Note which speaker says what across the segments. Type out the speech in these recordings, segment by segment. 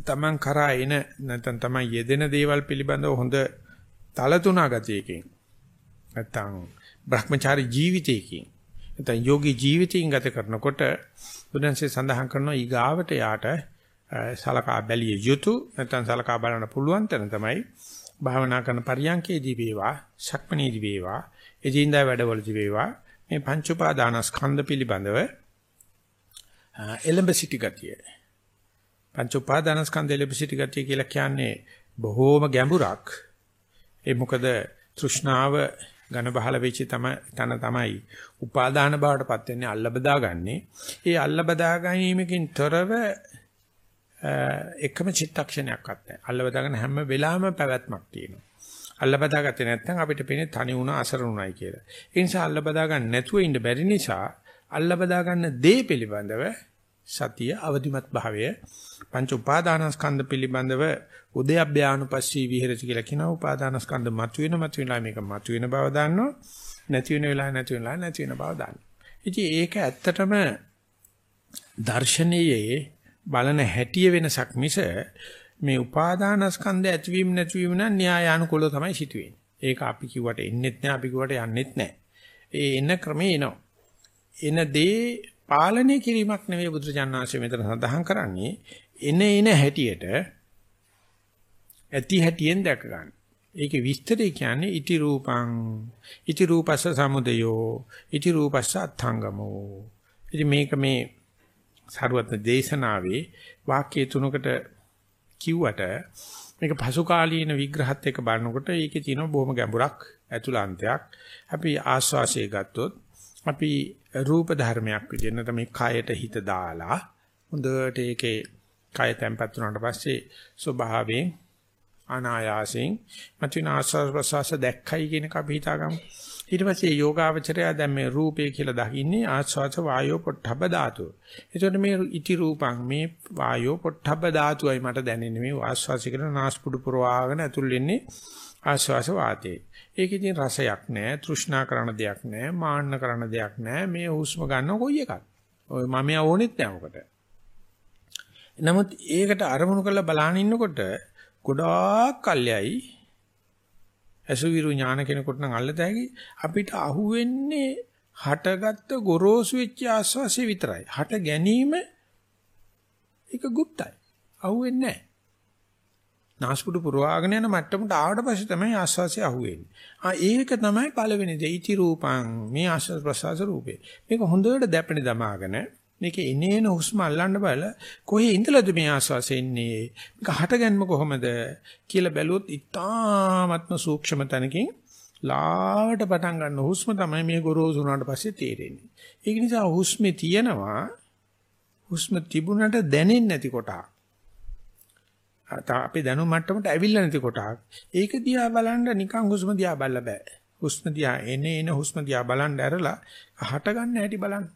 Speaker 1: තමන් කරා එන නැත්නම් තමන් යෙදෙන දේවල් පිළිබඳව හොඳ තලතුණා ගතියකින් නැත්නම් Brahmachari ජීවිතයකින් නැත්නම් යෝගී ජීවිතයෙන් ගත කරනකොට බුදුන්සේ සඳහන් කරනවා ඊගාවට යාට සලකා බැලිය යුතු නැත්නම් සලකා බලන්න පුළුවන් තැන තමයි භාවනා කරන පරියන්කේදී වේවා ශක්මනේදී වේවා එදින්දා වැඩවලදී වේවා මේ පංච උපාදානස්කන්ධ පිළිබඳව එලඹ සිටි ගතිය. පංච උපාදානස්කන්ධ එලඹ සිටි ගතිය කියලා කියන්නේ බොහෝම ගැඹුරක් ඒ මොකද තෘෂ්ණාව ඝන බහල වෙච්ච තම තන තමයි උපාදාන බවටපත් වෙන්නේ අල්ල බදාගන්නේ. ඒ අල්ල බදා ගැනීමකින් තොරව එකම චිත්තක්ෂණයක්වත් නැහැ. අල්ල බදාගෙන හැම වෙලාවෙම පැවැත්මක් තියෙනවා. අල්ල බදාගත්තේ නැත්නම් අපිට පේන්නේ තනි වුණ අසරණුණයි කියලා. ඒ නිසා අල්ල බදා ගන්න නැතුව ඉන්න බැරි නිසා අල්ල බදා ගන්න දේ පිළිබඳව සතිය අවදිමත් භාවය පංච උපාදානස්කන්ධ පිළිබඳව උදයබ්භ්‍යානුපස්සී විහෙරති කියලා කියනවා උපාදානස්කන්ධ මතුවෙන මතුවෙලා මේක මතුවෙන බව දන්නවා නැති වෙන වෙලාව නැති වෙන වෙලාව නැති වෙන බව දන්නවා ඉතින් ඒක ඇත්තටම දර්ශනීයයේ බලන හැටිය වෙනසක් මිස මේ උපාදානස්කන්ධ ඇතිවීම නැතිවීම නම් න්‍යායානුකූලව තමයි සිදුවෙන්නේ. ඒක අපි කිව්වට එන්නෙත් නැහැ අපි කිව්වට යන්නෙත් නැහැ. ඒ එන ක්‍රමේ එනවා. එන දේ පාලනය කිරීමක් නෙවෙයි බුදුරජාණන් මෙතන සඳහන් කරන්නේ එන එන හැටියට ඇති හැටියෙන් දැක ගන්න. ඒකේ විස්තරය කියන්නේ ඉති රූපං ඉති රූපස්ස සමුදයෝ ඉති රූපස්ස අත්ංගමෝ. ඉතින් මේක මේ සරුවත්න දේශනාවේ වාක්‍ය තුනකට කිව්වට මේක පසු කාලීන විග්‍රහත් එක්ක බලනකොට ඒකේ තියෙන බොහොම ගැඹුරක් ඇතුළාන්තයක්. අපි ආස්වාසිය ගත්තොත් අපි රූප ධර්මයක් විදිහට නැත්නම් මේ කයට හිත දාලා හොඳට ඒකේ කය තැම්පත් වුණාට පස්සේ ස්වභාවයෙන් අනායාසයෙන් මතුවෙන ආස්වාද ප්‍රසවාස දැක්කයි කියන එක අපි හිතාගමු. ඊට පස්සේ යෝගාවචරය දැන් මේ රූපය කියලා දකින්නේ ආස්වාද වායෝ පොට්ටබ්බ ධාතුව. එතකොට මේ ඉති රූපං මේ වායෝ පොට්ටබ්බ ධාතුවයි මට දැනෙන්නේ මේ ආස්වාසි කරන නාස්පුඩු පුරවාගෙන ඇතුල් වෙන්නේ ආස්වාස වාතේ. ඒක ඉතින් රසයක් නෑ, තෘෂ්ණා කරන දෙයක් නෑ, මාන්න කරන දෙයක් නෑ. මේ හුස්ම ගන්න කොයි එකක්. ඔය මම යවෝනෙත් නෑ ඔකට. නමුත් ඒකට අරමුණු කරලා බලන ඉන්නකොට ගොඩාක් කල්යයි අසුවිරු ඥාන කෙනෙකුට නම් අල්ලතැයි අපිට අහුවෙන්නේ හටගත්ත ගොරෝසු වෙච්ච ආස්වාසිය විතරයි. හට ගැනීම ඒක গুপ্তයි. අහුවෙන්නේ නැහැ. නාස්පුඩු පුරවාගෙන යන මට්ටමට ආවට පස්සේ තමයි ආස්වාසිය අහුවෙන්නේ. ආ ඒක තමයි පළවෙනි දෙයිති රූපං. මේ ආස්වාස් ප්‍රසවාස රූපේ. මේක හොඳට දැපෙන දමාගෙන මේක එනේන හුස්ම අල්ලන්න බල කොහේ ඉඳලාද මේ ආස්වාසය එන්නේ? මේක හටගන්ම කොහොමද කියලා බැලුවොත් ඉතාමත්ම සූක්ෂම තැනකින් ලාවට පටන් ගන්න හුස්ම තමයි මේ ගොරෝසු වුණාට පස්සේ තේරෙන්නේ. ඒක නිසා හුස්මේ තියෙනවා. හුස්ම තිබුණට දැනෙන්නේ නැති කොටක් අපි දැනුම් මට්ටමට ඇවිල්ලා නැති කොටක් ඒක දිහා බලන්න නිකන් හුස්ම දිහා බලලා බෑ හුස්ම දිහා එනේ එන හුස්ම දිහා බලන්න ඇරලා හට ගන්න හැටි බලන්න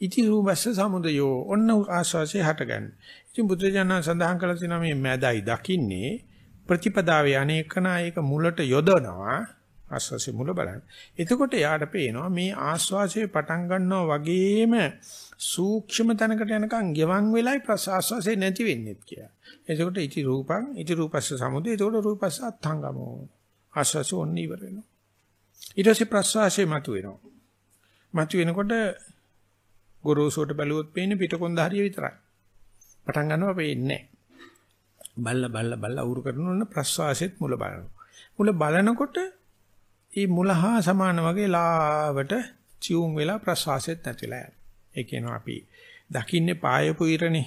Speaker 1: ඉති රූපස්ස සමුදයෝ ඔන්න ආස්වාසේ හටගන්න. ඉතින් බුදුරජාණන් සඳහන් කළ තියෙනවා මේ මැදයි දකින්නේ ප්‍රතිපදාවේ අනේකනා ඒක මුලට යොදනවා ආස්වාසේ මුල බලන්න. එතකොට යාට පේනවා මේ ආස්වාසේ පටන් ගන්නවා වගේම සූක්ෂම තැනකට යනකම් ගෙවන් වෙලයි ප්‍රසආස්වාසේ නැති වෙන්නේ කියලා. එතකොට ඉති රූපං ඉති රූපස්ස සමුදය එතකොට රූපස්ස අත්ංගමෝ. ආස්වාසේ ඔන්න ඉවර වෙනවා. ඊට පස්සේ ප්‍රසආසේ මතුවෙනවා. මතුවෙනකොට ගොරෝසුවට බැලුවොත් පේන්නේ පිටකොන්ද හරිය විතරයි. පටන් ගන්නවා පේන්නේ බල්ල බල්ල බල්ල උරු කරනොන ප්‍රස්වාසෙත් මුල බලනවා. මුල බලනකොට මේ මුල හා සමාන වගේ ලාවට චියුම් වෙලා ප්‍රස්වාසෙත් නැතිලා යනවා. ඒ කියනවා අපි දකින්නේ පායපු ඉරනේ.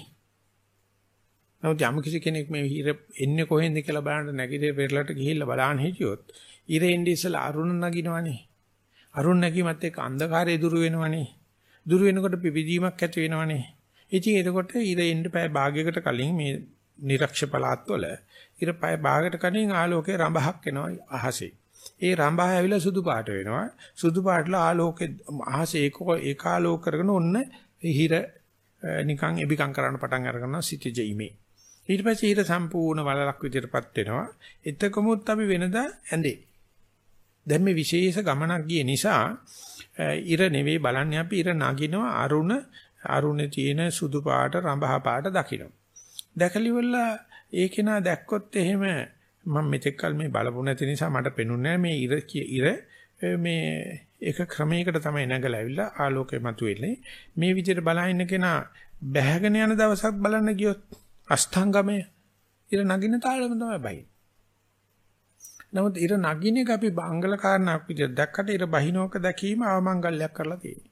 Speaker 1: නමුත් යම් කිසි කෙනෙක් මේ ඉර එන්නේ කොහෙන්ද කියලා බලන්න නැගිටේ පෙරලට ගිහිල්ලා බලන්න හිටියොත් ඉර එන්නේ ඉස්සලා අරුණ නගිනවනේ. අරුණ නැගීමත් එක්ක අන්ධකාරය දුරු වෙනවනේ. දුර වෙනකොට පිපිදීමක් ඇති වෙනවනේ. ඉතින් එතකොට ඉර එන්න පය භාගයකට කලින් මේ නිරක්ෂ පළාත්වල ඉර පය භාගයකට කලින් ආලෝකේ රඹහක් එනවා අහසේ. ඒ රඹහ ඇවිල්ලා සුදු පාට වෙනවා. සුදු පාටලා ආලෝකේ අහසේ ඒක ඒකාලෝක කරගෙන ඔන්න හිර නිකන් එබිකම් කරන්න පටන් අරගන්නවා සිටිජ ඉමේ. ඊට පස්සේ ඊට සම්පූර්ණ වලලක් විදිහටපත් වෙනවා. එතකොමුත් අපි වෙනදා ඇඳේ. දැන් මේ විශේෂ ගමනක් ගිය නිසා ඉර නෙවෙයි බලන්නේ අපි ඉර නගිනවා අරුණ අරුණේ තියෙන සුදු පාට රඹහ පාට දකින්න. දැකලිවලා ඒ කෙනා දැක්කොත් එහෙම මම මෙතෙක් කල මේ බලපු නැති නිසා මට පෙනුන්නේ මේ ඉර ඉර මේ එක ක්‍රමයකට තමයි නැගලා ඇවිල්ලා ආලෝකය මතුවෙන්නේ. මේ විදිහට බලහින්න කෙනා බැහැගෙන යන දවසක් බලන්න ගියොත් අෂ්ටාංගමය ඉර නගින තාලෙම තමයි බයි. නමුත් ඉර නගින එක අපි බංගල කාරණාවක් විදිහට දැක්කට ඉර බහිනෝක දැකීම අවමංගල්‍යයක් කරලා තියෙනවා.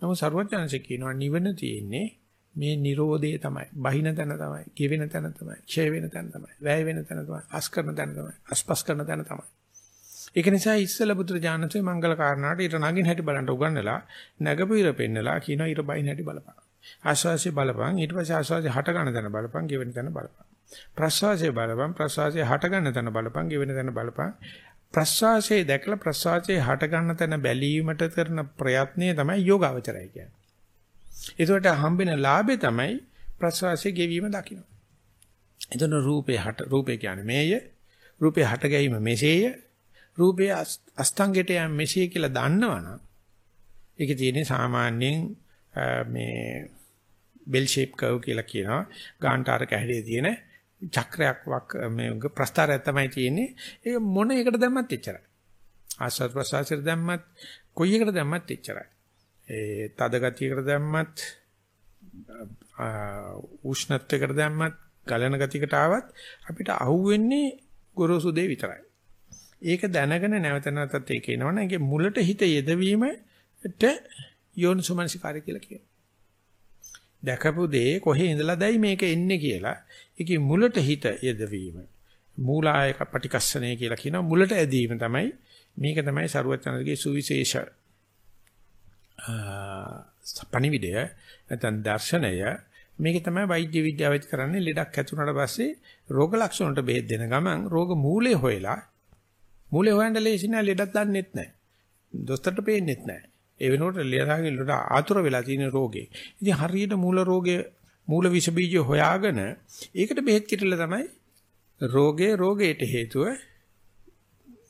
Speaker 1: නමුත් සරුවචනසේ කියනවා නිවන තියෙන්නේ මේ Nirodhe තමයි. බහින තැන තමයි. කිවෙන තැන තමයි. ඡය වෙන තැන තමයි. වැය වෙන තැන තමයි. අස් කරන තැන තමයි. අස්පස් කරන තැන තමයි. ඒක නිසා ඉස්සල බුදුර ඥානසේ මංගල කාරණාට ඊට නගින් හැටි බලන්න උගන්නලා නැගපු ඉර පෙන්නලා කියනවා ඊට බයින් හැටි බලපන්. ආස්වාසිය බලපන් ඊට පස්සේ ආස්වාසිය හට ගන්න තැන බලපන් ගෙවෙන තැන බලපන්. ප්‍රස්වාසය බලපන් ප්‍රස්වාසය හට ගන්න තැන බලපන් ගෙවෙන තැන බලපන්. ප්‍රස්වාසයේ දැකලා ප්‍රස්වාසයේ හට ගන්න තැන බැලීමට කරන ප්‍රයත්නය තමයි යෝගාවචරය කියන්නේ. ඒකට හම්බෙන ලාභේ තමයි ප්‍රස්වාසයේ ගෙවීම දකින්න. එතන රූපේ හට රූපේ කියන්නේ මේය රූපේ හට ගැනීම මෙසේය රූපේ අස්තංගයට යම් මෙසේ කියලා දන්නවනම් ඒකේ තියෙන සාමාන්‍යයෙන් මේ බෙල් ෂේප් කර්ව් කියලා කියනවා. ගාන්ටාරක හැඩේ තියෙන චක්‍රයක් වක් මේ ප්‍රස්තාරයක් තමයි තියෙන්නේ. ඒක මොන එකට දැම්මත් එච්චරයි. ආස්වාද ප්‍රසආසයට දැම්මත් කොයි එකට දැම්මත් එච්චරයි. ඒ තද ගතියකට දැම්මත් උෂ්ණත්වයකට දැම්මත් ගලන ගතියකට ආවත් අපිට අහුවෙන්නේ ගොරෝසු දේ විතරයි. ඒක දැනගෙන නැවත නැවතත් ඒක එනවනේ. ඒකේ මුලට හිත යෙදවීමට යෝනිසුමනසිකාරය කියලා කියනවා. දැකපු දේ කොහේ ඉඳලාදයි මේක එන්නේ කියලා ඒකේ මුලට හිත යෙදවීම. මූලායක පටිකස්සනේ කියලා කියනවා මුලට ඇදීම තමයි මේක තමයි සරුවචනගේ සුවිශේෂ පණිවිඩය නැත්නම් දර්ශනය මේක තමයි වෛද්‍ය විද්‍යාවෙත් කරන්නේ ලෙඩක් ඇතුණාට පස්සේ රෝග ලක්ෂණ වලට බෙහෙත් දෙන ගමන් රෝග මූලය හොයලා මූලය හොයන්න ලේසි නෑ ලෙඩක් දන්නෙත් නෑ දොස්තරට පේන්නෙත් නෑ ඒ වෙනකොට ලෙඩාගේ ලෙඩ ආතුර වෙලා තියෙන රෝගේ ඉතින් හරියට මූල රෝගය මූල විෂ බීජය හොයාගෙන ඒකට බෙහෙත් කිටල තමයි රෝගේ රෝගයට හේතුව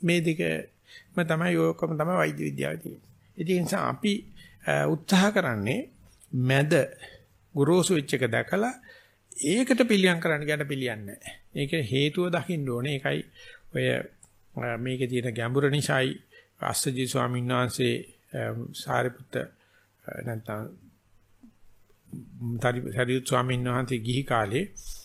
Speaker 1: මේ දෙකම තමයි ඔයකම තමයි වෛද්‍ය විද්‍යාවේ තියෙන්නේ ඉතින් ඒ නිසා අපි උත්සාහ කරන්නේ මැද ගොරෝසු වෙච්ච එක දැකලා ඒකට පිළියම් කරන්න ගැට පිළියන්නේ නැහැ. ඒක හේතුව දකින්න ඕනේ. ඒකයි ඔය මේකේ තියෙන ගැඹුර නිසායි අස්සජී ස්වාමීන් වහන්සේ සාරිපුත්ත නැත්නම් සාරිපුත් ස්වාමීන් වහන්සේ ගිහි කාලේ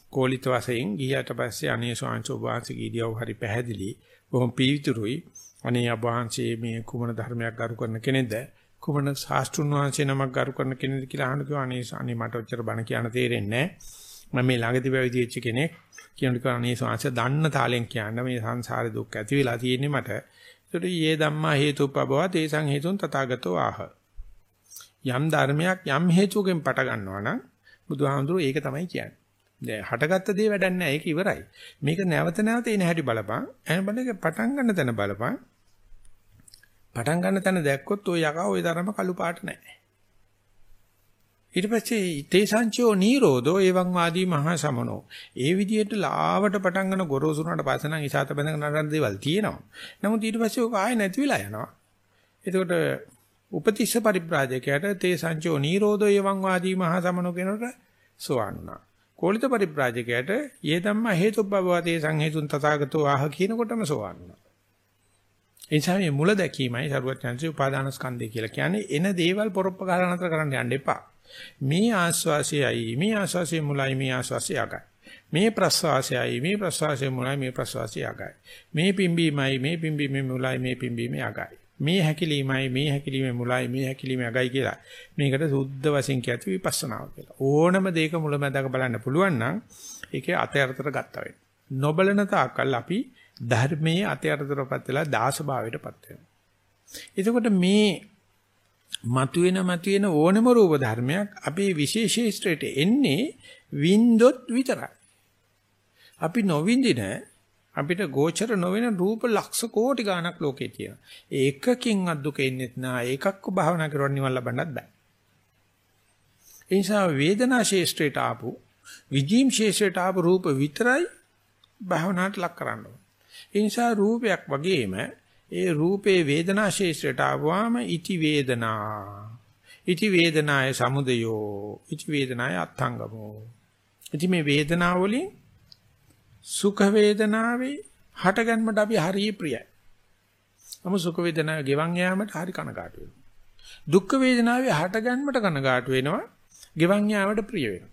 Speaker 1: කෝලිත වශයෙන් ගියාට පස්සේ අනේ ස්වාමීන් වහන්සේ කීදියව හරි පැහැදිලි. බොහොම පීවිතුරුයි. අනේ අබහන්සේ මේ කුමන ධර්මයක් ගරු කරන කෙනෙක්ද? කුමන ශාස්ත්‍රුන් වහන්සේ නමක් ගරු කරන කෙනෙක්ද කියලා අහන කිව්වා අනේ අනේ මට ඔච්චර බණ කියන්න තේරෙන්නේ නැහැ. මම මේ ළඟදී පැවිදි වෙච්ච කෙනෙක්. කියනකොට අනේ ශාස්ත්‍ර දන්න තාලෙන් කියන්න මේ සංසාරේ දුක් ඇති වෙලා තියෙන්නේ මට. ඒකට ඊයේ ධම්මා හේතුපබව තේසං හේතුන් තථාගතෝ ආහ යම් ධර්මයක් යම් හේතුවකින් පට ගන්නවා නම් බුදුහාමුදුරුවෝ ඒක තමයි කියන්නේ දැන් හටගත්ත දේ වැඩක් නැහැ ඒක ඉවරයි මේක නැවත නැවත එන හැටි බලපන් එහෙනම් බලක පටන් ගන්න තැන බලපන් පටන් ගන්න තැන දැක්කොත් ওই යකා ওই තරම කළු පාට නැහැ. ඊට පස්සේ තේසංචෝ නීරෝධෝ එවං වාදී මහා සමනෝ. ඒ විදිහට ලාවට පටන් ගන්න ගොරෝසුනාට පස්සේ නම් ඉසాత බඳගෙන නරන දේවල් තියෙනවා. නමුත් ඊට පස්සේ ඔක ආයෙ නැති වෙලා යනවා. එතකොට උපතිස්ස පරිබ්‍රාජකයට තේසංචෝ නීරෝධෝ එවං වාදී මහා සමනෝ කියනකොට සෝවන් වුණා. කෝලිත පරිබ්‍රාජකයට යේ ධම්ම හේතුබ්බවතේ සංහේතුන් තථාගතෝ ආහ කියනකොටම සෝවන් වුණා. ඒ නිසා මේ මුල දැකීමයි සරුවචන්සේ උපාදාන ස්කන්ධය කියලා කියන්නේ එන දේවල් පොරොප්ප ගන්න නතර කරන්න යන්න එපා. මේ ආස්වාසයයි මේ ආස්වාසයේ මුලයි මේ ආස්වාසය යගයි. මේ ප්‍රස්වාසයයි මේ ප්‍රස්වාසයේ මුලයි මේ ප්‍රස්වාසය යගයි. මේ පිම්බීමයි මේ පිම්බීමේ මුලයි මේ පිම්බීමේ යගයි. මේ හැකිලීමයි මේ හැකිලීමේ මුලයි මේ හැකිලීමේ යගයි කියලා. මේකට සුද්ධ වශයෙන් කියති විපස්සනාව කියලා. ඕනම දෙයක මුලමඳක බලන්න පුළුවන් නම් ඒකේ අතයතරට ගත්තා වෙනවා. නොබලන තාක්කල් අපි ධර්මයේ අතයතරපත් වෙලා දාස භාවයටපත් වෙනවා. එතකොට මේ මතුවෙන මතුවෙන ඕනම රූප ධර්මයක් අපේ විශේෂීස්ත්‍රයට එන්නේ වින්දොත් විතරයි. අපි නොවින්දින අපිට ගෝචර නොවන රූප ලක්ෂ කෝටි ගණක් ලෝකේ තියෙනවා. ඒකකින් අද්දුක එන්නේත් නා ඒකක්ක භාවනා කරවන්න නිවන් ලබන්නත් බෑ. ඒ නිසා වේදනා ශේෂ්ත්‍රයට ආපු විජීම් ශේෂ්ත්‍රයට ආපු රූප විතරයි භාවනාවට ලක් කරන්න ඕනේ. ඒ නිසා රූපයක් වගේම ඒ රූපේ වේදනා ශේෂ්ත්‍රයට ආවම ඉති වේදනා. ඉති වේදනාය සමුදයෝ. ඉති වේදනාය අත්ංගමෝ. ඉතින් මේ වේදනාව වලින් සුඛ වේදනාවේ හටගන්මට අපි හරිය ප්‍රියයි. නමුත් සුඛ වේදනාව ගෙවන් යාමට හරි කනකාටු වෙනවා. දුක්ඛ වේදනාවේ හටගන්මට කනකාටු වෙනවා. ගෙවන් යාමට ප්‍රිය වෙනවා.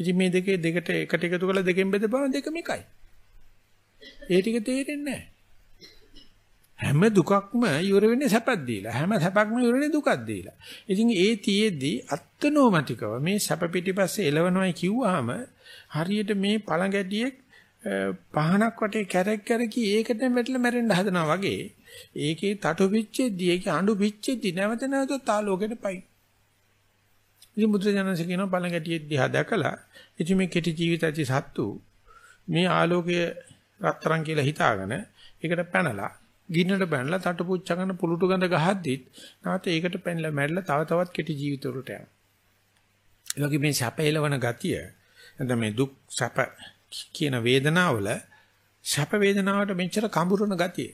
Speaker 1: ඉතින් මේ දෙකේ දෙකට එකට එකතු කරලා දෙකෙන් බෙදපුවම දෙකම එකයි. ඒ ටික තේරෙන්නේ නැහැ. හැම දුකක්ම ඉවර වෙන්නේ සැපක් දීලා. හැම සැපක්ම ඉවර වෙන්නේ දුකක් දීලා. ඉතින් ඒ තියේදී අත්නෝමතිකව මේ සැප පිටිපස්සේ එලවනවායි කිව්වහම හරියට මේ පළඟැටියෙක් පහනක් වටේ කැරක් කැරකි ඒකට වැටලා මැරෙන්න හදනවා වගේ ඒකේ තටු පිච්චෙද්දි ඒකේ අඬු පිච්චෙද්දි නැවත නැවත තාලෝකෙට පයි. ඉතින් බුදුරජාණන්සේ කියනවා පළඟැටියෙක් දිහා දැකලා ඉතින් මේ කෙටි ජීවිත ඇති සත්තු මේ ආලෝකය රත්තරන් කියලා හිතාගෙන ඒකට පැනලා ගින්නට බැනලා තටු පුච්චගෙන පුලුටු ගඳ ගහද්දිත් නැවත ඒකට පැනලා මැරිලා තව තවත් කෙටි ජීවිත වලට යනවා. ඒ වගේ මේ සැපයලවන ගතිය නැත්නම් මේ දුක් සැප කියන වේදනාවල සැප වේදනාවට මෙච්චර කඹුරන ගතිය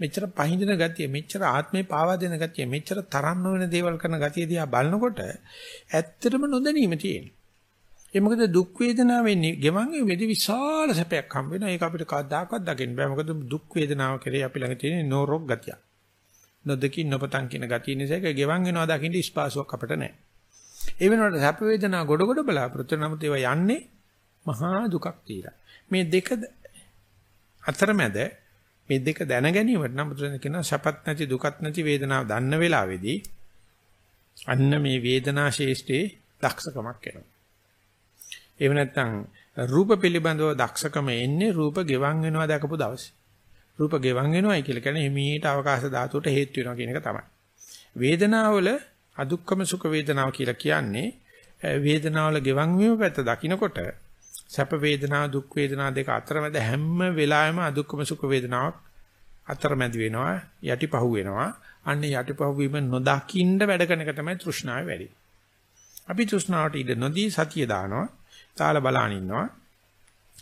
Speaker 1: මෙච්චර පහඳින ගතිය මෙච්චර ආත්මේ පාවා දෙන ගතිය මෙච්චර තරම් නොවන දේවල් කරන ගතිය දිහා බලනකොට ඇත්තටම නොදැනීම තියෙනවා ඒ මොකද දුක් වේදනාවෙන් ගෙවන් වෙදි විශාල සැපයක් හම් වෙනවා. ඒක අපිට කවදාකවත් දකින්න බෑ. මොකද දුක් වේදනාව කරේ අපි ළඟ තියෙන නෝරොක් ගතිය. නොදකින් නොපතන් කියන ගතිය නිසා ඒක ගෙවන් වෙනවා දකින්න ස්පාසුවක් අපිට නැහැ ඒ වෙනකොට සැප වේදනා ගොඩ ගොඩ බලාපොරොත්තු නමුත් ඒවා යන්නේ මහා දුකක් තියලා. මේ දෙක අතරමැද මේ දෙක දැන ගැනීමට නම් බුදුරජාණන් කියනවා සැපත් නැති දුකත් නැති වේදනාව දන්න වෙලාවේදී අන්න මේ වේදනා ශේෂ්ඨේ දක්ෂකමක් එනවා. එහෙම නැත්නම් රූප පිළිබඳව දක්ෂකම එන්නේ රූප ගෙවන් වෙනවා දැකපු දවසේ. රූප ගෙවන් වෙනවායි කියලා කියන්නේ හිමීට අවකාශ ධාතුවට හේතු වෙනවා කියන එක තමයි. වේදනාවල අදුක්කම සුඛ වේදනාව කියලා කියන්නේ වේදනාවල ගෙවන් වීම පැත්ත දකින්නකොට සැප වේදනා දුක් වේදනා දෙක අතරමැද හැම වෙලාවෙම අදුක්කම සුඛ වේදනාවක් අතරමැද වෙනවා යටිපහුව වෙනවා අන්න යටිපහුව වීම නොදකින්න වැඩ කරන එක තමයි තෘෂ්ණාව වැඩි. අපි තෘෂ්ණාවට ඉඳ නොදී සතිය දානවා තාල බලාන ඉන්නවා.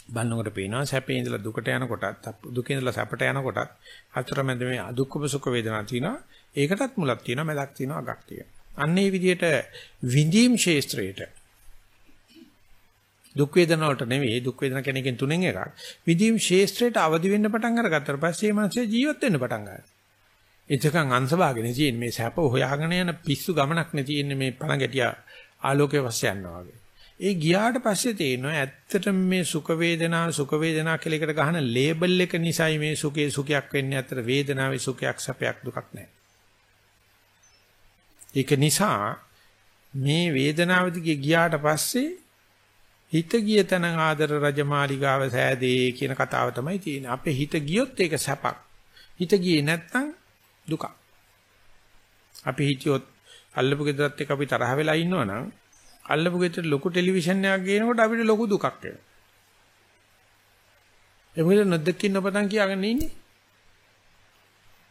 Speaker 1: බලනකොට පේනවා සැපේ ඉඳලා දුකට යනකොටත් දුකේ ඉඳලා සැපට යනකොටත් අතරමැද මේ අදුක්කම සුඛ වේදනා තියෙනවා. ඒකටත් මුලක් තියෙනවා, මැදක් තියෙනවා, අගක් තියෙනවා. අන්න ඒ විදිහට විඳීම් ශේස්ත්‍රයේට දුක් වේදනා වලට නෙවෙයි දුක් වේදනා කෙනකින් තුනෙන් එකක්. විඳීම් ශේස්ත්‍රයට අවදි වෙන්න පටන් අරගත්තට පස්සේ මේ මිනිස්සේ ජීවත් වෙන්න පටන් ගන්නවා. එතකන් අංශභාගනේ තියෙන මේ සැප හොයාගෙන යන පිස්සු ගමනක් නේ තියෙන්නේ මේ පළඟැටියා ආලෝකයේ වස්ස යනවා වගේ. ඒ ගියාට පස්සේ තේරෙනවා ඇත්තටම මේ සුඛ වේදනා සුඛ වේදනා කියලා එකට ගහන ලේබල් එක නිසායි මේ සුඛේ සුඛයක් වෙන්නේ අතර වේදනාවේ සුඛයක් සැපයක් දුකක් නැහැ. ඒක නිසා මේ වේදනාව දිගේ ගියාට පස්සේ හිත ගිය තන ආදර රජමාලිගාව සෑදේ කියන කතාව තමයි තියෙන්නේ. අපේ හිත ගියොත් ඒක සැපක්. හිත ගියේ නැත්නම් දුකක්. අපි හිතියොත් අල්ලපු ගෙදරත් එක්ක අපි තරහ වෙලා ඉන්නවනම් අල්ලපු ගෙදර ලොකු ටෙලිවිෂන් එකක් ගේනකොට අපිට ලොකු දුකක් එනවා. ඒ මොකද නොදකින් නොපතන් කියාගෙන ඉන්නේ.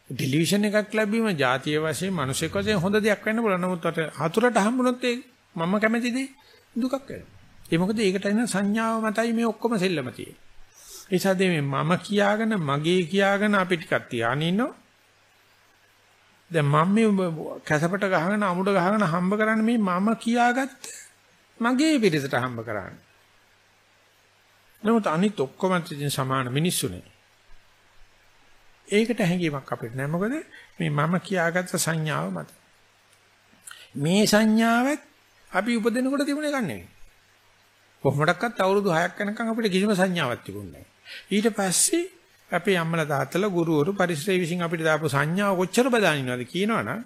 Speaker 1: ටෙලිවිෂන් එකක් ලැබීම ජාතිය වශයෙන් මිනිසෙක් වශයෙන් හොඳ දෙයක් වෙන්න පුළුවන්. නමුත් අට හතුරට හම්බුනොත් ඒ මම කැමති දේ දුකක් වෙනවා. ඒ මොකද ඒකට එන සංඥාව මතයි මේ ඔක්කොම සෙල්ලම තියෙන්නේ. ඒ නිසා මේ මම කියාගෙන මගේ කියාගෙන අපි ටිකක් තියාගෙන ඉන්නවා. දැන් මම මේ කැසපට ගහගෙන අමුඩ ගහගෙන හම්බ කරන්නේ මේ මම කියාගත්ත මගේ පිරිසට හම්බ කරන්නේ. නමුත් අනිත් ඔක්කොම ඉතින් සමාන මිනිස්සුනේ. ඒකට හැඟීමක් අපිට නැහැ. මොකද මේ මම කියාගත්ත සංඥාව මත. මේ සංඥාවත් අපි උපදිනකොට තිබුණ එකක් නෙවෙයි. කොහොමඩක්වත් අවුරුදු 6ක් යනකම් අපිට කිසිම සංඥාවක් තිබුණේ නැහැ. ඊට පස්සේ අපේ අම්මලා තාත්තලා ගුරුවරු පරිසරය විසින් අපිට දාපු සංඥාව කොච්චර බදානිනවද කියනවනම්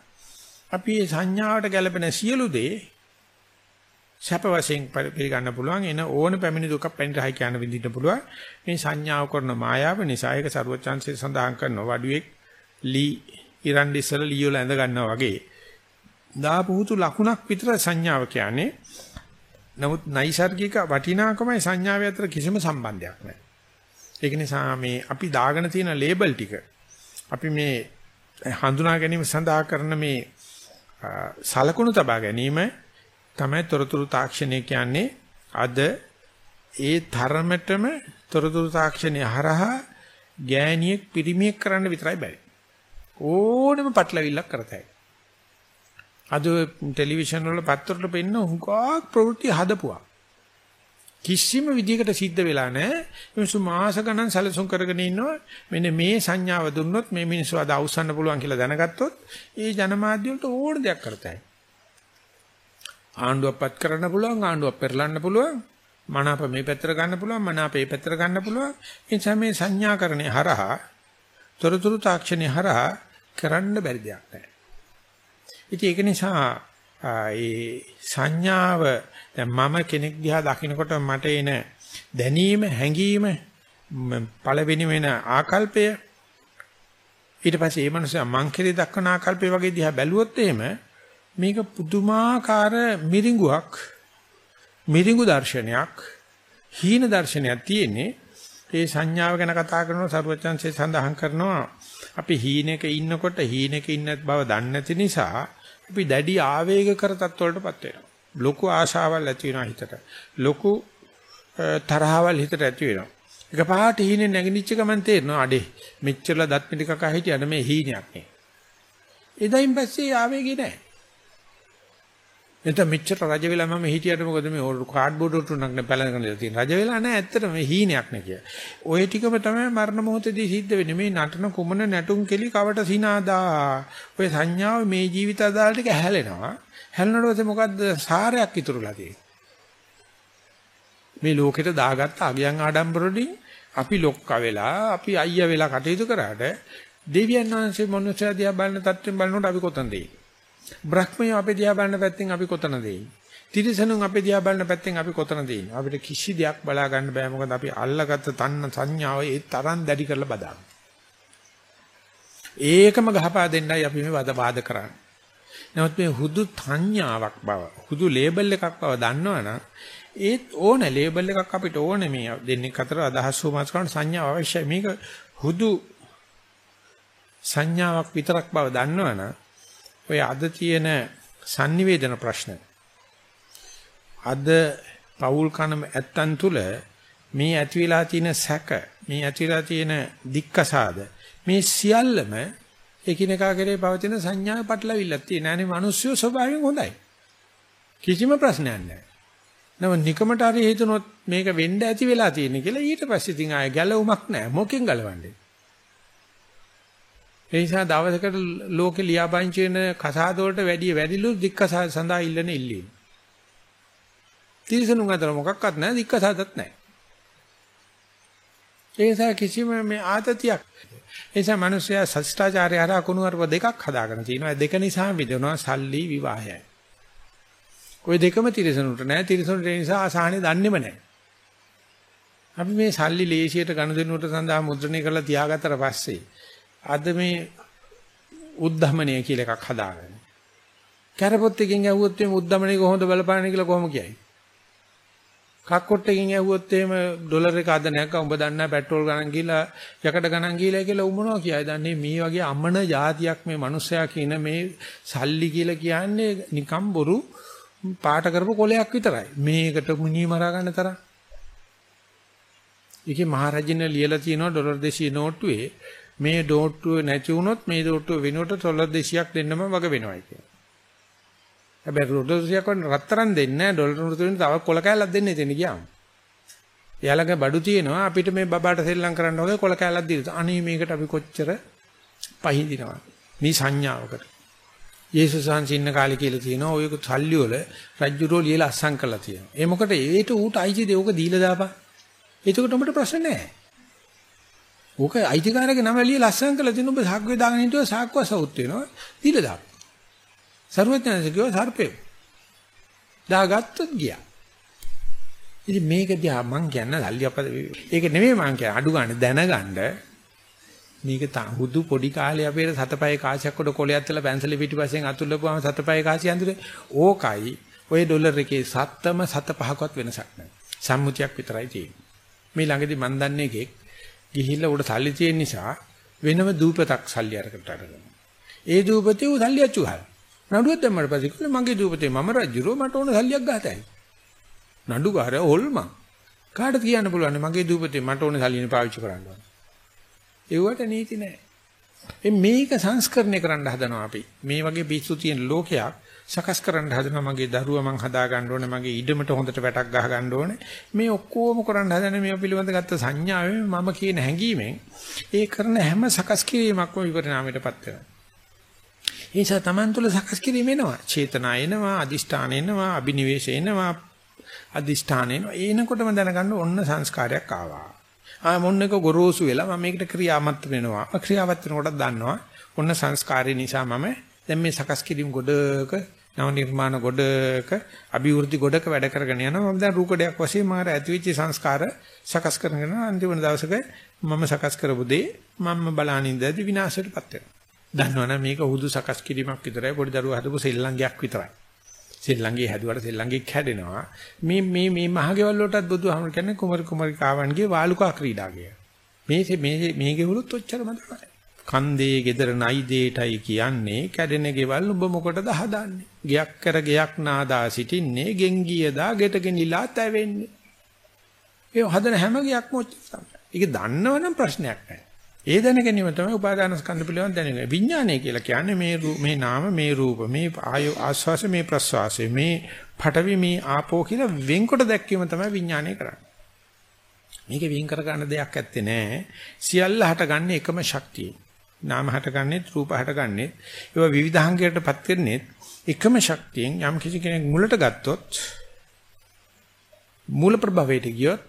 Speaker 1: අපි මේ සංඥාවට ගැළපෙන සියලු දේ සැප වශයෙන් පිළිගන්න පුළුවන්. එන ඕන පැමිණි දුක පැනිරහයි කියන විදිහට පුළුවන්. මේ සංඥාව කරන මායාව නිසා ඒක ਸਰවචන්සේ සඳහන් කරනවා. වඩුවෙක් ලී ඉරන්ඩිසල ලී වල ඇඳ ගන්නවා වගේ. දාපුහුතු ලකුණක් විතර සංඥාව කියන්නේ. නමුත් නයිසර්ගික වටිනාකමයි සංඥාව අතර කිසිම සම්බන්ධයක් නැහැ. ඒක නිසා මේ අපි දාගෙන තියෙන ලේබල් ටික අපි මේ හඳුනා ගැනීම සඳහා කරන මේ සලකුණු තබා ගැනීම තමයි තොරතුරු තාක්ෂණය කියන්නේ අද ඒ ධර්මතම තොරතුරු තාක්ෂණය හරහා ගෑණියෙක් පිරිමියෙක් කරන්න විතරයි බැරි. ඕනෙම පටලවිල්ලක් කරතයි. අද ටෙලිවිෂන් වල පත්තරවල පෙන්න හුඟක් ප්‍රවෘත්ති හදපුවා. කිසිම විදිහකට සිද්ධ වෙලා නැහැ. මිනිස්සු මාස ගණන් සැලසුම් කරගෙන ඉන්නවා. මෙන්න මේ සංඥාව දුන්නොත් මේ මිනිස්සු අද අවසන්න පුළුවන් කියලා දැනගත්තොත් ඒ ජනමාධ්‍ය වලට ඕන දෙයක් කරතයි. ආණ්ඩුවක්පත් කරන්න පුළුවන්, ආණ්ඩුවක් පෙරලන්න පුළුවන්, මනාප මේ පැත්තට ගන්න පුළුවන්, මනාප මේ පැත්තට ගන්න පුළුවන්. ඒ නිසා මේ සංඥාකරණය හරහා, තොරතුරු තාක්ෂණය හරහා කරන්න බැරි දෙයක් නැහැ. ඉතින් ඒක නිසා ඒ සංඥාව දැන් මම කෙනෙක් දිහා දකිනකොට මට එන දැනීම හැඟීම පළවෙනි වෙන ආකල්පය ඊට පස්සේ ඒ මනුස්සයා මං කෙරේ දක්වන ආකල්පය වගේ දිහා බැලුවොත් එහෙම මේක පුදුමාකාර මිරිඟුවක් මිරිඟු දර්ශනයක් හීන දර්ශනයක් තියෙන්නේ ඒ සංඥාව ගැන කතා කරනකොට සරුවචන්සේ සඳහන් කරනවා අපි හීනෙක ඉන්නකොට හීනෙක ඉන්න බව දන්නේ නැති නිසා අපි දැඩි ආවේග කර තත්වලටපත් වෙනවා. ලොකු ආශාවල් ඇති වෙනවා හිතට. ලොකු තරහවල් හිතට ඇති වෙනවා. එකපාරට හීනේ නැගිනිච්ච ගමන් තේරෙනවා අඩේ මෙච්චරලා දත් මිටි කකා හිටියද මේ හීනයක් නේ. එදයින් පස්සේ ආවේගේ නැහැ. එතන මෙච්චර රජ වෙලා මම හිටියට මොකද මේ කාඩ්බෝඩ් උටුනක් නේ පැලගෙන තියෙන රජ වෙලා නැහැ ඇත්තටම මේ හීනයක් නේ කිය. ওই ටිකම තමයි මරණ මොහොතදී සිද්ධ වෙන්නේ මේ නටන කුමන නැටුම් කෙලි කවට සිනාදා. ඔය සංඥාව මේ ජීවිත අදාළ ටික හැලෙනවා. හැලනකොට පස්සේ මොකද්ද සාරයක් ඉතුරුලා තියෙන්නේ. මේ ලෝකෙට දාගත්ත අගයන් ආඩම්බර වලින් අපි ලොක්කා වෙලා අපි අයියා වෙලා කටයුතු කරාට දෙවියන් වහන්සේ මනුස්සයා දිහා බලන තත්ත්වෙන් බලනකොට අපි කොතනද ඉන්නේ? බ්‍රහ්මය අපේ දිහා බලන පැත්තෙන් අපි කොතනද ඉන්නේ? තිරිසනුන් අපේ දිහා බලන පැත්තෙන් අපි කොතනද ඉන්නේ? අපිට කිසි දෙයක් බලා ගන්න බෑ මොකද අපි අල්ලගත්ත තන්න සංඥාව ඒ තරම් දැඩි කරලා බදාගන්න. ඒකම ගහපා දෙන්නයි අපි මේ වද බාධ කරන්නේ. නමුත් මේ හුදු සංඥාවක් බව, හුදු ලේබල් එකක් බව දන්නවනම් ඒත් ඕන ලේබල් එකක් අපිට ඕනේ මේ දෙන්නේ අතර අදහස් වමාස් කරන සංඥාව අවශ්‍යයි. මේක හුදු සංඥාවක් විතරක් බව දන්නවනම් ඔය අද තියෙන sannivedana ප්‍රශ්න අද පෞල් කන ඇත්තන් තුල මේ ඇති වෙලා තියෙන සැක මේ ඇති වෙලා තියෙන දික්කසාද මේ සියල්ලම එකිනෙකා කෙරේ පවතින සංඥා පටලවිල්ලක් තියෙන. අනේ මිනිස්සු ස්වභාවයෙන් හොඳයි. කිසිම ප්‍රශ්නයක් නැහැ. නම නිකමට හරි හිතනොත් මේක වෙන්න ඇති වෙලා තියෙන කියලා ඊට පස්සේ ඉතින් ආය ගැලවුමක් නැහැ. මොකෙන් ගලවන්නේ? ඒ නිසා දවසකට ලෝකේ ලියාපදිංචි වෙන කසාද වලට වැඩි වැඩිලු දික්කසාද සඳහා ඉල්ලන ඉල්ලීම. තිරිසනුන් අතර මොකක්වත් නැහැ දික්කසාදත් නැහැ. ඒ නිසා කිසිම මේ ආතතියක් ඒ නිසා මිනිස්සයා සත්‍ෂ්ඨාචාරය හරහා කුණුවarp දෙකක් හදාගෙන තිනවා. දෙක නිසා විදෙනවා සල්ලි විවාහයයි. ওই දෙකම තිරිසනුන්ට නැහැ. තිරිසනුන්ට ඒ නිසා ආසාහනේ දන්නේම නැහැ. අපි මේ සල්ලි ලේසියට ගනුදෙනුවට සඳහා මුද්‍රණය කරලා තියාගත්තට පස්සේ අද මේ උද්ධමනය කියලා එකක් හදාගන්න. කැරපොත් එකකින් ඇහුවොත් මේ උද්ධමනය කොහොමද බලපාන්නේ කියලා කොහොම කියයි? කක්කොට් එකකින් ඇහුවොත් එහෙම ඩොලර් එක අද නැක්ක උඹ දන්නා පෙට්‍රෝල් ගණන් ගිහලා යකඩ ගණන් ගිහලා කියලා උඹ මොනවා කියයි? දන්නේ මේ වගේ අමන જાතියක් මේ මිනිස්සයා කියන මේ සල්ලි කියලා කියන්නේ නිකම් බොරු පාට කරපු කොලයක් විතරයි. මේකට මුණී මරා ගන්න තරම්. ඒකේ මහරජින ලියලා තියෙනවා ඩොලර් 200 නෝට්ටුවේ මේ ඩෝට්ටුව නැති වුණොත් මේ ඩෝට්ටුව වෙනුවට ඩොලර් 200ක් දෙන්නම වග වෙනවයි කියලා. හැබැයි ඩොලර් 200ක් වන් රත්තරන් දෙන්නේ නැහැ ඩොලර් නුරුතු වෙන තව කොල කෑල්ලක් දෙන්නේ එතන ගියාම. එයාලගේ බඩු තියෙනවා අපිට මේ බබාට සෙල්ලම් කරන්න ඕනේ කොල කෑල්ලක් දීලා. අනේ මේකට අපි කොච්චර පහඳිනවා. මේ සංඥාවකට. යේසුස් වහන්සේ ඉන්න කාලේ කියලා තියෙනවා ඔය සල්ලි වල රජ්ජුරෝ ලියලා අස්සම් කරලා තියෙනවා. ඒ මොකට ඒට ඌට අයිතිද ඕක දීලා දාපන්. එතකොට උඹට ප්‍රශ්න නැහැ. ඕක අයිතිකාරගේ නම එළිය ලස්සන කරලා තිනු ඔබ සාක්කුවේ දාගෙන හිටියොත් සාක්කුව සවුත් වෙනවා. දීලා දාන්න. සරුවඥාන්සේ කිව්වා සර්පේ. දාගත්තොත් ගියා. ඉතින් මේක දිහා මං කියන්න සල්ලි අපද ඒක නෙමෙයි මං කියන්නේ අඩු ගන්න දැනගන්න මේක හුදු පොඩි කාලේ අපේ සතපය කාසියක් උඩ කොලයක් තියලා පැන්සලේ පිටිපස්සෙන් අතුල්ලපුවාම සතපය කාසිය ඇඳුනේ ඕකයි ඔය ඩොලර් එකේ සත්තම සත පහකවත් වෙනසක් නැහැ සම්මුතියක් විතරයි තියෙන්නේ මේ ළඟදී මන් දන්නේ එකෙක් ගිහිල්ලා උඩ සල්ලි තියෙන නිසා වෙනම දූපතක් සල්ලි අරකට අරගෙන. ඒ දූපතේ උ සල්ලි අච්චු ගහලා. නඩුවක් දැම්මට පස්සේ කිව්ල මගේ දූපතේ මම රජුරෝ මට ඕන සල්ලියක් ගහතයි. නඩුකාර හොල්මන්. කාටද කියන්න පුළුවන් මගේ දූපතේ මට ඕන සල්ලිනේ පාවිච්චි කරන්න ඕන. ඒවට නීති නැහැ. මේක සංස්කරණය කරන්න හදනවා අපි. මේ වගේ පිස්සු තියෙන ලෝකයක් සකස් කරන්න හදනවා මගේ දරුවා මං හදා ගන්න ඕනේ මගේ ඉඩමට හොඳට වැටක් ගහ ගන්න ඕනේ. මේ ඔක්කොම කරන්න හදන මේ පිළිබඳ ගත්ත සංඥාවෙන් මම කියන හැඟීමෙන් ඒ කරන හැම සකස් කිරීමක්ම විපරිණාමයටපත් වෙනවා. ඒ නිසා Taman තුල සකස් කිරීම එනවා. චේතනා එනවා අදිෂ්ඨාන එනවා අබිනිවේෂ එනවා අදිෂ්ඨාන එනවා. එනකොටම දැනගන්න ඔන්න සංස්කාරයක් ආවා. ආ මොන්න එක ගොරෝසු වෙලා මම මේකට ක්‍රියාමත් වෙනවා. ක්‍රියාවත් වෙනකොට දන්නවා. ඔන්න සංස්කාරය නිසා මම දැන් මේ සකස් කිරීම ගොඩක නව නිර්මාණ ගොඩක අභිවෘද්ධි ගොඩක වැඩ කරගෙන යනවා. මම දැන් රූකඩයක් වශයෙන් මාර ඇතිවිච්ච සංස්කාර සකස් කරගෙන අන්තිම දවසක මම සකස් කරපු දේ මම බලානින්දදී විනාශයටපත් වෙනවා. දන්නවනම් මේක හුදු සකස් කිරීමක් විතරයි. පොඩි දරුවා හදපු සෙල්ලංගයක් විතරයි. සෙල්ලංගේ හැදුවට සෙල්ලංගේ කැඩෙනවා මේ මේ මේ මහගෙවල් වලටත් බුදුහාමුදුරු කියන්නේ කුමරු කුමරිකාවන්ගේ වාලුකා ක්‍රීඩා කිය. මේ මේ මේ ගෙවලුත් ඔච්චරම තමයි. කන්දේ gedara නයි දෙයටයි කියන්නේ කැඩෙන ගෙවල් ඔබ මොකටද හදාන්නේ? ගයක් කර ගයක් නාදා සිටින්නේ ගෙන් ගියදා ගෙටගෙනිලා තැවෙන්නේ. ඒ හදන හැම ගයක්ම ඔච්චර තමයි. ඒක දන්නවනම් ප්‍රශ්නයක් නැහැ. ඒ දැන ගැනීම තමයි උපාදාන ස්කන්ධ පිළිබඳ දැනගන්න. විඥානය කියලා කියන්නේ මේ මේ නාම මේ රූප මේ ආයෝ ආස්වාස මේ ප්‍රස්වාස මේ පඨවි මේ ආපෝ කියලා වෙන්කොට දැක්වීම තමයි විඥානය කරන්නේ. මේක වෙන් කර ගන්න දෙයක් ඇත්තේ නැහැ. සියල්ල හටගන්නේ එකම ශක්තියෙන්. නාම හටගන්නේ රූප හටගන්නේ ඒවා විවිධාංගයකටපත් කරන්නේ එකම ශක්තියෙන් යම් කිසි කෙනෙක් මුලට ගත්තොත් මූල ප්‍රභවයට ගියොත්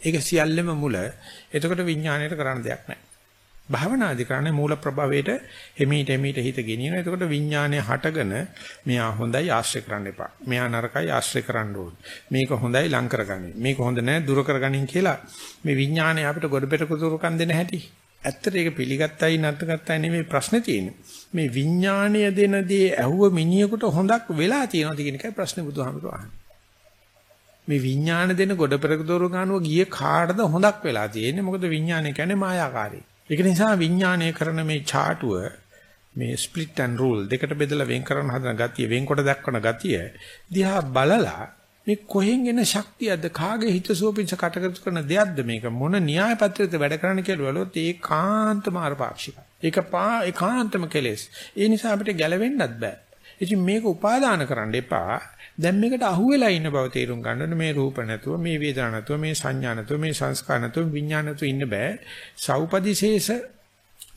Speaker 1: ඒක සියල්ලම මුල එතකොට විඥාණයට කරන්න දෙයක් නැහැ භාවනාදි කරන්නේ මූල ප්‍රභවයට එමීට එමීට හිත ගෙනියන. එතකොට විඥානය හටගෙන මෙයා හොඳයි ආශ්‍රය කරන්න එපා. මෙයා නරකයි ආශ්‍රය කරන්න ඕනේ. මේක හොඳයි ලං කරගනින්. මේක හොඳ නැහැ දුර කරගනින් කියලා මේ විඥානය අපිට ගොඩබෙට කුතුරුකම් දෙන්න හැටි. ඇත්තට ඒක පිළිගත්තයි නැත්ගත්තයි නෙමෙයි ප්‍රශ්නේ තියෙන්නේ. මේ විඥාණය දෙන දේ ඇහුව මිනිහෙකුට හොඳක් වෙලා තියෙනවද කියන එකයි ප්‍රශ්නේ බුදුහාමුදුරුවෝ අහන්නේ. මේ විඥාන දෙන ගොඩ පෙරක දොර ගන්නවා ගියේ කාටද හොඳක් වෙලා තියෙන්නේ මොකද විඥානය කියන්නේ මායාකාරී. ඒක නිසා විඥානය කරන මේ ചാටුව මේ ස්ප්ලිට් ඇන්ඩ් රූල් දෙකට බෙදලා වෙන් කරන හදන ගතිය වෙන්කොට දක්වන ගතිය දිහා බලලා මේ කොහෙන් එන ශක්තියක්ද කාගේ හිතසුව පිංස කටකරතු කරන දෙයක්ද මේක මොන න්‍යාය පත්‍රයද වැඩ කරන්න කියලා බලුවොත් ඒ කාන්තම අරපාක්ෂිකයි. ඒක පා ඒකාන්තම කෙලෙස්. ඒ නිසා අපිට ගැලවෙන්නත් බෑ. ඉතින් මේක උපාදාන කරන්න එපා. දැන් මේකට අහුවෙලා ඉන්න බව තේරුම් ගන්න ඕනේ මේ රූප නැතුව මේ වේදනා නැතුව මේ සංඥා නැතුව මේ සංස්කාර නැතුව විඥාන නැතුව ඉන්න බෑ. සෞපදිශේෂ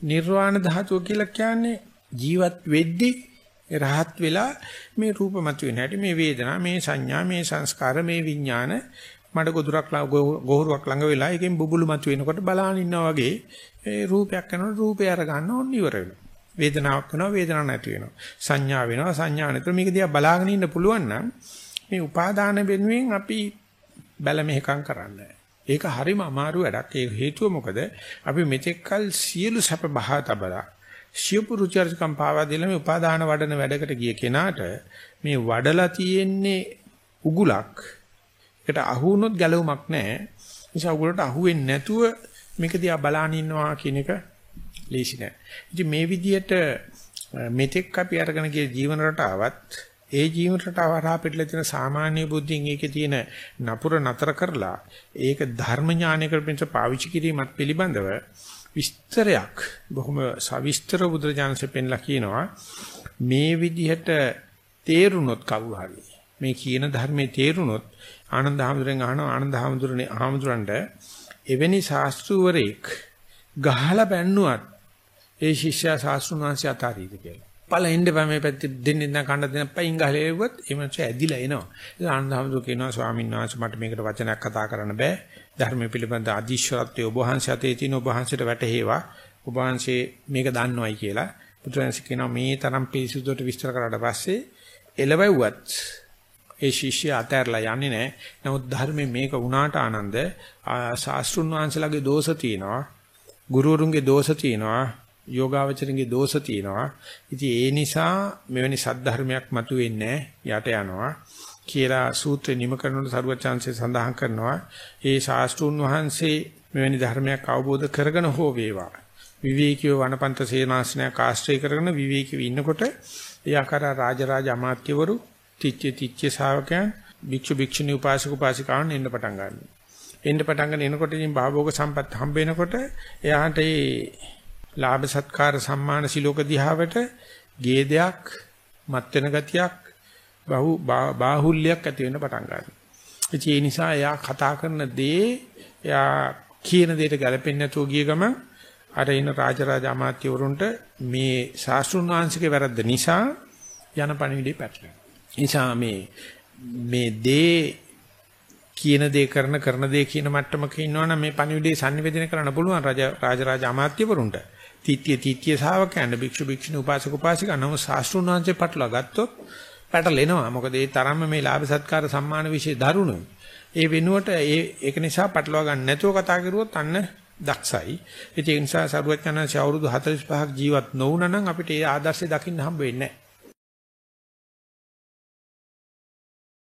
Speaker 1: නිර්වාණ ධාතුව කියලා කියන්නේ ජීවත් වෙද්දී රහත් වෙලා මේ රූප මතුවෙන හැටි මේ වේදනා මේ සංඥා මේ සංස්කාර මේ විඥාන මඩ ගොදුරක් ගොහරුවක් ළඟ වෙලා එකෙන් බුබුලු මතුවෙනකොට බලාගෙන ඉන්නා වගේ ඒ රූපයක් කරනකොට රූපය අර ගන්න ඕන ඉවර වෙනවා. වේදනාවක් වෙනවා වේදනාවක් නැති වෙනවා. සංඥා වෙනවා සංඥා නැති මේක දිහා බලාගෙන ඉන්න පුළුවන් නම් මේ උපාදාන වෙනුවෙන් අපි බැල මෙහෙකම් කරන්නේ. ඒක හරිම අමාරු වැඩක්. ඒ හේතුව මොකද? අපි මෙතෙක්කල් සියලු සැප බහා තබලා සියපු රුචර්ජකම් පාවා දෙලා මේ උපාදාන වඩන වැඩකට ගිය කෙනාට මේ වඩලා තියෙන්නේ උගුලක් ඒකට අහු වුණොත් ගැලවුමක් නැහැ නිසා උගුලට අහු වෙන්නේ නැතුව මේක දිහා බලාගෙන ඉන්නවා කියන එක ලේසි නෑ. ඉතින් මේ විදිහට මෙතෙක් අපි අරගෙන ගිය ජීවන රටාවත් ඒ ජීවන රටාව හරහා පිටලා තියෙන සාමාන්‍ය බුද්ධියෙන් ඒකේ තියෙන නපුර නතර කරලා ඒක ධර්ම ඥානයකට පිටස පාවිච්චි කිරීමත් පිළිබඳව විස්තරයක් බොහොම සවිස්තර බුදුරජාණන්සේ පෙන්ලා කියනවා මේ විදිහට තේරුනොත් කවුරු හරි මේ කියන ධර්මයේ තේරුනොත් ආනන්ද හැමතුරෙන් අහනවා ආනන්ද හැමතුරනේ ආමතුරන්ට එවැනි ශාස්ත්‍රූවරයෙක් ගහලා බැන්නුවත් ඒ ශිෂ්‍යයා ශාස්ත්‍රුන් වහන්සේ අතාරීද කියලා. පළෙන්ද මේ පැත්තේ දෙන්නේ නැ කන්න දෙන පයින් ගහලා එවුවත් ඒ මනුස්සය ඇදිලා එනවා. ඉතින් ආනන්දහමතු කියනවා ස්වාමීන් වහන්සේ මට මේකට වචනයක් කතා කරන්න බෑ. ධර්මයේ පිළිබඳ අධිශ්වරත්වයේ ඔබ වහන්සේ අතේ තියෙන ඔබ වහන්සේට වැටහෙවා. ඔබ වහන්සේ මේක දන්නවයි කියලා. බුදුරජාණන් කියනවා මේ තරම් පිරිසුදුට විස්තර කරලා පස්සේ එළවෙව්වත් ඒ ශිෂ්‍ය අතහැරලා යන්නේ නැහැ. නමුත් ධර්මයේ මේක වුණාට ආනන්ද ශාස්ත්‍රුන් වහන්සේලාගේ දෝෂ තියෙනවා. ගුරුවරුන්ගේ දෝෂ තියෙනවා. යෝගාවචරගේ දෝෂ තියෙනවා. ඉතින් ඒ නිසා මෙවැනි සද්ධර්මයක් මතුවෙන්නේ යට යනවා කියලා සූත්‍රේ නිම කරනකොට සරුවචාන්සේ සඳහන් කරනවා. ඒ ශාස්ත්‍රුන් වහන්සේ මෙවැනි ධර්මයක් අවබෝධ කරගෙන හෝ වේවා. විවේකීව වනපන්ත සේනාසනයක් ආශ්‍රය කරගෙන විවේකීව ඉන්නකොට ඒ ආකාර රාජරාජ අමාත්‍යවරු තිච්ච තිච්ච ශාවකයන් භික්ෂු භික්ෂුණී උපාසක උපාසිකාවන් එන්න පටන් ගන්නවා. එන්න පටන් ගන්න එනකොට ඉතින් භාභෝග සම්පත් හම්බ වෙනකොට එයාට ඒ ලාභ සත්කාර සම්මාන සිලෝක දිහාවට ගේදයක් මත් වෙන ගතියක් බහු බාහුල්‍යයක් ඇති වෙන්න පටන් ගන්නවා. ඒ නිසා එයා කතා කරන දේ එයා කියන දෙයට ගැලපෙන්නේ නැතුව ගිය ගම අර ඉන රාජරාජ අමාත්‍යවරුන්ට මේ ශාස්ත්‍රුන් වහන්සේගේ වැරද්ද නිසා යන පණිවිඩේ පැටලෙනවා. නිසා මේ මේ දේ කියන දේ කරන කරන දේ කියන මට්ටමක ඉන්නවනම් මේ පණිවිඩේ sannivedana කරන්න පුළුවන් රාජ රාජරාජ අමාත්‍යවරුන්ට. තීත්‍ය තීත්‍ය ශාවකයන් භික්ෂු භික්ෂුණී උපාසක උපාසිකා නම ශාස්ත්‍රුන් වහන්සේ පටලවා ගත්තොත් පැටලෙනවා. මොකද ඒ තරම්ම මේ ලාභ සත්කාර සම්මාන વિશે දරුණු. ඒ වෙනුවට ඒ ඒක නිසා පටලවා ගන්න නැතුව කතා කරුවොත් අන්න දක්ෂයි. ඒ නිසා සරුවචනන්සේ අවුරුදු 45ක් ජීවත් නොවුණා නම් අපිට ඒ ආදර්ශය දකින්න හම්බ වෙන්නේ නැහැ.